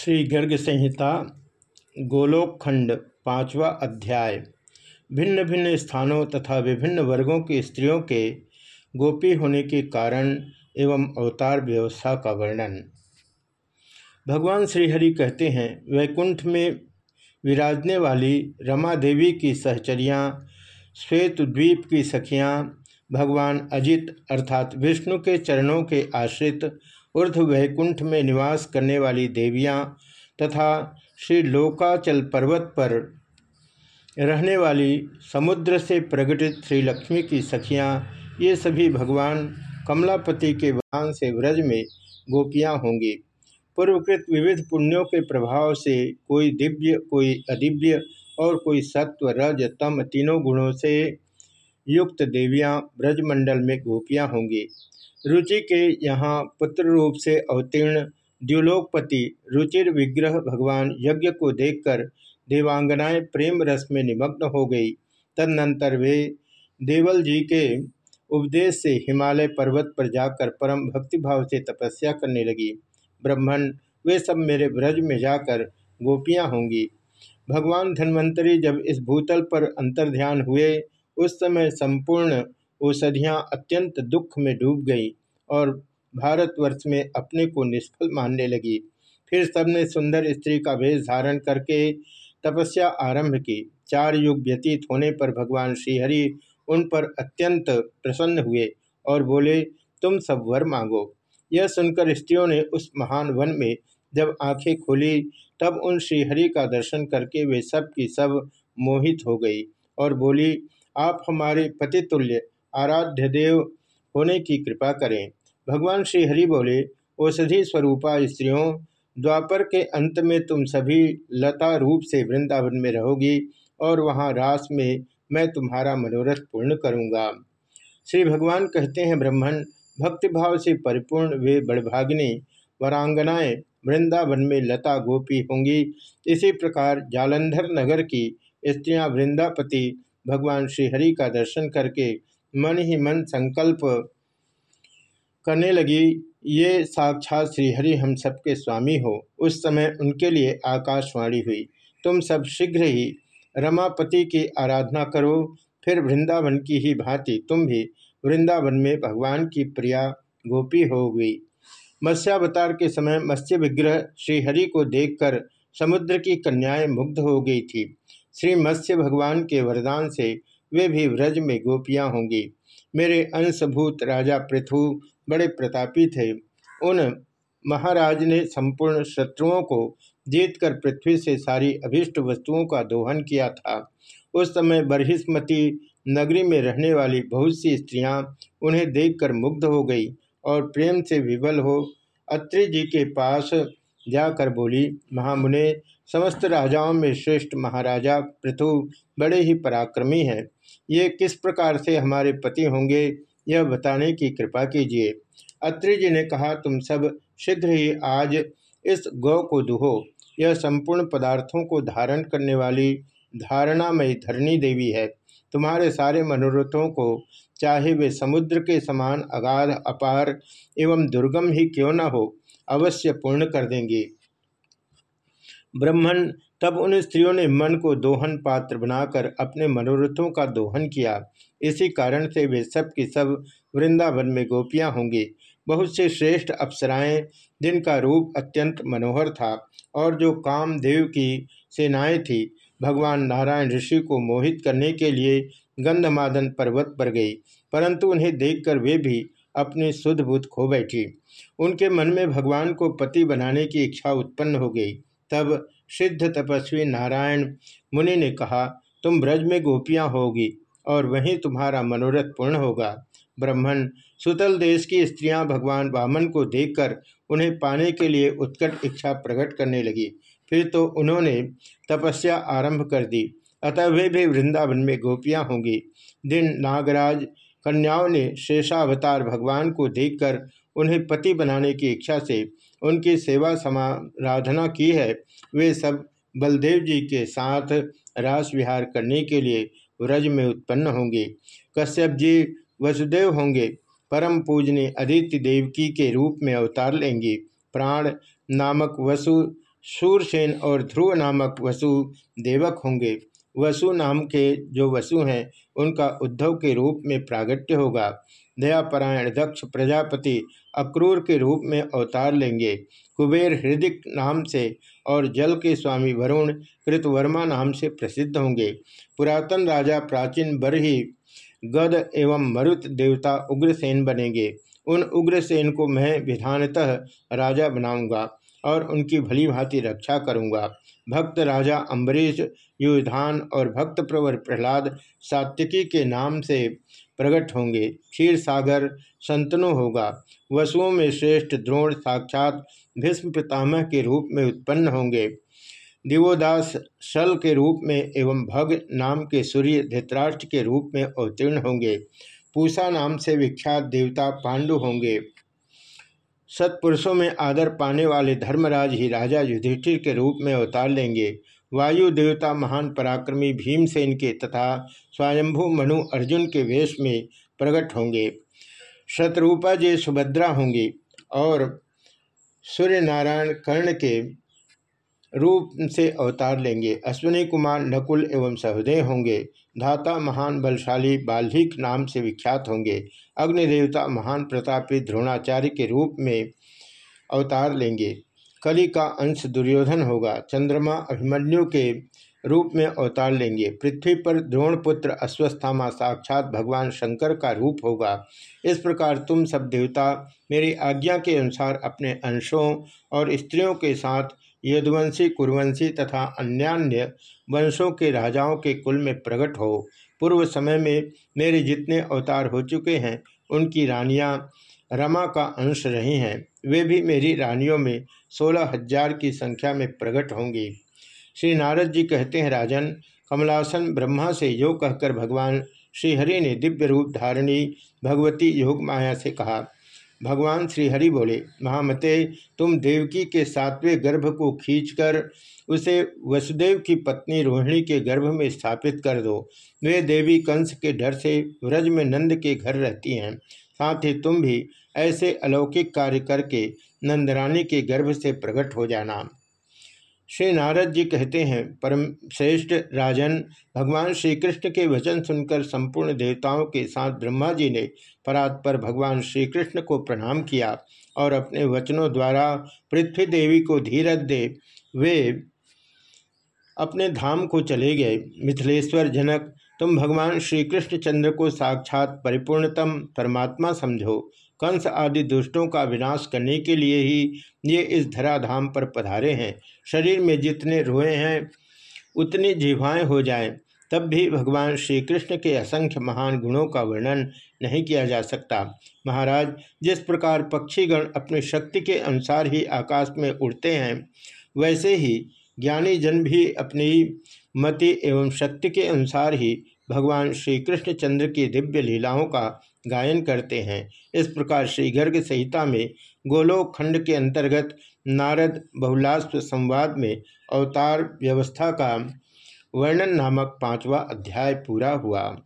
श्री गर्ग संहिता गोलोकखंड, पांचवा अध्याय। भिन्न भिन्न स्थानों तथा विभिन्न वर्गों की स्त्रियों के गोपी होने के कारण एवं अवतार व्यवस्था का वर्णन। भगवान श्रीहरि कहते हैं, वैकुंठ में विराजने वाली रमा देवी की सहचरियाँ, श्वेत द्वीप की सखियाँ, भगवान अजित अर्थात विष्णु के चरणों के आश्रित ऊर्ध वैकुंठ में निवास करने वाली देवियाँ तथा श्री लोकाचल पर्वत पर रहने वाली समुद्र से प्रकटित श्री लक्ष्मी की सखियाँ, ये सभी भगवान कमलापति के वाहन से व्रज में गोपियाँ होंगी। पूर्वकृत विविध पुण्यों के प्रभाव से कोई दिव्य, कोई अदिव्य और कोई सत्व, रज, तम तीनों गुणों से युक्त देवियाँ ब्रजमंडल में गोपियाँ होंगी। रुचि के यहाँ पुत्र रूप से अवतीर्ण द्युलोकपति रुचिर विग्रह भगवान यज्ञ को देखकर देवांगनाएँ प्रेम रस में निमग्न हो गई। तदनंतर वे देवल जी के उपदेश से हिमालय पर्वत पर जाकर परम भक्तिभाव से तपस्या करने लगी। ब्रह्मण वे सब मेरे ब्रज में जाकर गोपियाँ होंगी। भगवान धन्वंतरी जब इस भूतल पर अंतर्ध्यान हुए, उस समय संपूर्ण औषधियाँ अत्यंत दुख में डूब गई और भारतवर्ष में अपने को निष्फल मानने लगी। फिर सबने सुंदर स्त्री का वेश धारण करके तपस्या आरंभ की। चार युग व्यतीत होने पर भगवान श्रीहरि उन पर अत्यंत प्रसन्न हुए और बोले, तुम सब वर मांगो। यह सुनकर स्त्रियों ने उस महान वन में जब आँखें खोली, तब उन श्रीहरि का दर्शन करके वे सब की सब मोहित हो गई और बोली, आप हमारे पतितुल्य आराध्य देव होने की कृपा करें। भगवान श्री हरि बोले, औषधि स्वरूपा स्त्रियों, द्वापर के अंत में तुम सभी लता रूप से वृंदावन में रहोगी और वहाँ रास में मैं तुम्हारा मनोरथ पूर्ण करूँगा। श्री भगवान कहते हैं ब्राह्मण भक्तिभाव से परिपूर्ण वे बड़भागिनी वरांगनाएँ वृंदावन में लता गोपी होंगी। इसी प्रकार जालंधर नगर की स्त्रियाँ वृंदापति भगवान श्रीहरि का दर्शन करके मन ही मन संकल्प करने लगी, ये साक्षात श्रीहरि हम सबके स्वामी हो। उस समय उनके लिए आकाशवाणी हुई। तुम सब शीघ्र ही रमापति की आराधना करो, फिर वृंदावन की ही भांति तुम भी वृंदावन में भगवान की प्रिया गोपी हो गई मत्स्यावतार के समय मत्स्य विग्रह श्रीहरि को देखकर समुद्र की कन्याएँ मुग्ध हो गई थी। श्री मत्स्य भगवान के वरदान से वे भी व्रज में गोपियाँ होंगी। मेरे अंशभूत राजा पृथु बड़े प्रतापी थे। उन महाराज ने संपूर्ण शत्रुओं को जीतकर पृथ्वी से सारी अभिष्ट वस्तुओं का दोहन किया था। उस समय बरहिस्मती नगरी में रहने वाली बहुत सी स्त्रियाँ उन्हें देखकर मुग्ध हो गई और प्रेम से विवल हो अत्रि जी के पास जाकर बोली, महामुने समस्त राजाओं में श्रेष्ठ महाराजा पृथु बड़े ही पराक्रमी हैं। ये किस प्रकार से हमारे पति होंगे, यह बताने की कृपा कीजिए। अत्रि जी ने कहा, तुम सब शीघ्र ही आज इस गौ को दुहो। यह संपूर्ण पदार्थों को धारण करने वाली धारणामयी धरणी देवी है। तुम्हारे सारे मनोरथों को चाहे वे समुद्र के समान अगाध, अपार एवं दुर्गम ही क्यों न हो, अवश्य पूर्ण कर देंगी। ब्राह्मण तब उन स्त्रियों ने मन को दोहन पात्र बनाकर अपने मनोरथों का दोहन किया। इसी कारण से वे सब की सब वृंदावन में गोपियाँ होंगी। बहुत से श्रेष्ठ अप्सराएँ, जिनका रूप अत्यंत मनोहर था और जो कामदेव की सेनाएँ थी, भगवान नारायण ऋषि को मोहित करने के लिए गंधमादन पर्वत पर गई, परंतु उन्हें देखकर वे भी अपनी शुद्ध बुद्ध खो बैठी। उनके मन में भगवान को पति बनाने की इच्छा उत्पन्न हो गई। तब सिद्ध तपस्वी नारायण मुनि ने कहा, तुम ब्रज में गोपियाँ होगी और वहीं तुम्हारा मनोरथ पूर्ण होगा। ब्राह्मण, सुतल देश की स्त्रियाँ भगवान वामन को देखकर उन्हें पाने के लिए उत्कट इच्छा प्रकट करने लगी। फिर तो उन्होंने तपस्या आरंभ कर दी। अतः वे भी वृंदावन में गोपियाँ होंगी। दिन नागराज कन्याओं ने शेषावतार भगवान को देखकर उन्हें पति बनाने की इच्छा से उनकी सेवा समाराधना की है। वे सब बलदेव जी के साथ रास विहार करने के लिए व्रज में उत्पन्न होंगे। कश्यप जी वसुदेव होंगे। परम पूजनी अदिति देवकी के रूप में अवतार लेंगे। प्राण नामक वसु सूरसेन और ध्रुव नामक वसु देवक होंगे। वसु नाम के जो वसु हैं, उनका उद्धव के रूप में प्रागट्य होगा। दयापरायण, दक्ष प्रजापति अक्रूर के रूप में अवतार लेंगे। कुबेर हृदिक नाम से और जल के स्वामी वरुण कृतवर्मा नाम से प्रसिद्ध होंगे। पुरातन राजा प्राचीन बरही गद एवं मरुत देवता उग्रसेन बनेंगे। उन उग्रसेन को मैं विधानतः राजा बनाऊँगा और उनकी भली भांति रक्षा करूँगा। भक्त राजा अम्बरीश युधान और भक्त प्रवर प्रहलाद सात्विकी के नाम से प्रकट होंगे। क्षीर सागर संतनु होगा। वसुओं में श्रेष्ठ द्रोण साक्षात भीष्म पितामह के रूप में उत्पन्न होंगे। दिवोदास शल के रूप में एवं भग नाम के सूर्य धृतराष्ट्र के रूप में अवतीर्ण होंगे। पूषा नाम से विख्यात देवता पांडु होंगे। सत्पुरुषों में आदर पाने वाले धर्मराज ही राजा युधिष्ठिर के रूप में अवतार लेंगे। वायु देवता महान पराक्रमी भीमसेन के तथा स्वयंभू मनु अर्जुन के वेश में प्रकट होंगे। शत्रुपा जी सुभद्रा होंगी और सूर्य नारायण कर्ण के रूप से अवतार लेंगे। अश्विनी कुमार नकुल एवं सहृदय होंगे। धाता महान बलशाली बाल्हिक नाम से विख्यात होंगे। अग्निदेवता महान प्रतापी द्रोणाचार्य के रूप में अवतार लेंगे। कली का अंश दुर्योधन होगा। चंद्रमा अभिमन्यु के रूप में अवतार लेंगे। पृथ्वी पर द्रोणपुत्र अश्वस्थामा साक्षात भगवान शंकर का रूप होगा। इस प्रकार तुम सब देवता मेरी आज्ञा के अनुसार अपने अंशों और स्त्रियों के साथ यदुवंशी, कुरवंशी तथा अन्यान्य वंशों के राजाओं के कुल में प्रकट हो। पूर्व समय में मेरे जितने अवतार हो चुके हैं, उनकी रानियाँ रमा का अंश रही हैं, वे भी मेरी रानियों में सोलह हज़ार की संख्या में प्रकट होंगी। श्री नारद जी कहते हैं, राजन, कमलासन ब्रह्मा से योग कहकर भगवान श्रीहरि ने दिव्य रूप धारणी भगवती योग माया से कहा। भगवान श्रीहरि बोले, महामते, तुम देवकी के सातवें गर्भ को खींचकर उसे वसुदेव की पत्नी रोहिणी के गर्भ में स्थापित कर दो। वे देवी कंस के डर से व्रज में नंद के घर रहती हैं। साथ ही तुम भी ऐसे अलौकिक कार्य करके नंदरानी के गर्भ से प्रकट हो जाना। श्री नारद जी कहते हैं, परम श्रेष्ठ राजन, भगवान श्री कृष्ण के वचन सुनकर संपूर्ण देवताओं के साथ ब्रह्मा जी ने परात पर भगवान श्री कृष्ण को प्रणाम किया और अपने वचनों द्वारा पृथ्वी देवी को धीरज दे वे अपने धाम को चले गए। मिथिलेश्वर जनक, तुम भगवान श्री कृष्ण चंद्र को साक्षात परिपूर्णतम परमात्मा समझो। कंस आदि दुष्टों का विनाश करने के लिए ही ये इस धराधाम पर पधारे हैं। शरीर में जितने रोए हैं, उतनी जीवाएँ हो जाएँ, तब भी भगवान श्री कृष्ण के असंख्य महान गुणों का वर्णन नहीं किया जा सकता। महाराज, जिस प्रकार पक्षीगण अपनी शक्ति के अनुसार ही आकाश में उड़ते हैं, वैसे ही ज्ञानी जन भी अपनी मति एवं शक्ति के अनुसार ही भगवान श्री कृष्णचंद्र की दिव्य लीलाओं का गायन करते हैं। इस प्रकार श्री गर्ग संहिता में गोलोक खंड के अंतर्गत नारद बहुलास्व संवाद में अवतार व्यवस्था का वर्णन नामक पांचवा अध्याय पूरा हुआ।